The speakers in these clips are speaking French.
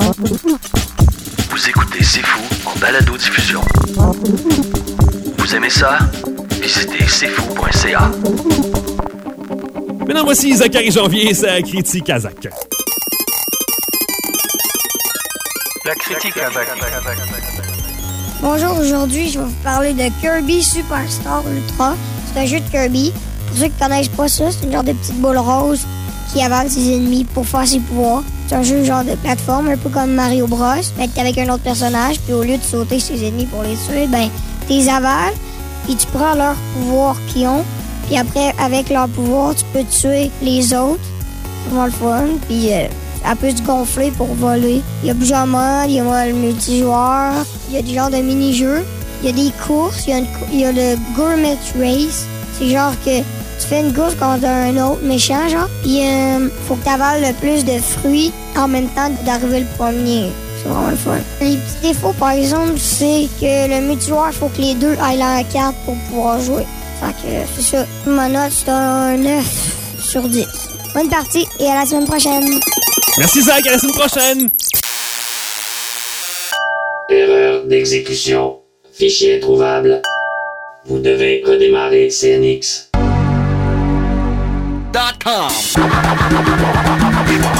Vous écoutez C'est Fou en balado-diffusion. Vous aimez ça? Visitez cfou.ca. Maintenant, voici Zachary Janvier, sa critique à Zach. La critique à Zach. Bonjour, aujourd'hui, je vais vous parler de Kirby Superstar Ultra. C'est un jeu de Kirby. Pour ceux qui connaissent pas ça, c'est une genre de petite boule rose qui avale ses ennemis pour faire ses pouvoirs. C'est un jeu genre de plateforme, un peu comme Mario Bros, mais t'es avec un autre personnage, puis au lieu de sauter ses ennemis pour les tuer, ben, t'es avales, puis tu prends leurs pouvoirs qu'ils ont, puis après, avec leurs pouvoirs, tu peux tuer les autres. C'est vraiment le fun, puis euh, elle peut gonfler pour voler. Il y a plusieurs modes, il y a le multijoueur, il y a des genres de mini-jeux, il y a des courses, il y a le Gourmet Race. C'est genre que tu fais une course contre un autre méchant, genre, puis euh, faut que tu avales le plus de fruits en même temps d'arriver le premier. C'est vraiment le fun. Les petits défauts, par exemple, c'est que le multijoueur, il faut que les deux aillent la carte pour pouvoir jouer. Fait que euh, c'est ça. Ma note, c'est un 9 sur 10. Bonne partie et à la semaine prochaine. Merci Zach, à la semaine prochaine! Erreur d'exécution. Fichier introuvable. Vous devez redémarrer CNX.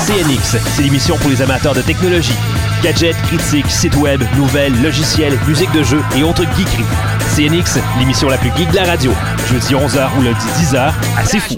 CNX, c'est l'émission pour les amateurs de technologie. Gadgets, critiques, sites web, nouvelles, logiciels, musique de jeu et autres geekeries. CNX, l'émission la plus geek de la radio. Jeudi 11h ou lundi 10h, à C'est fou.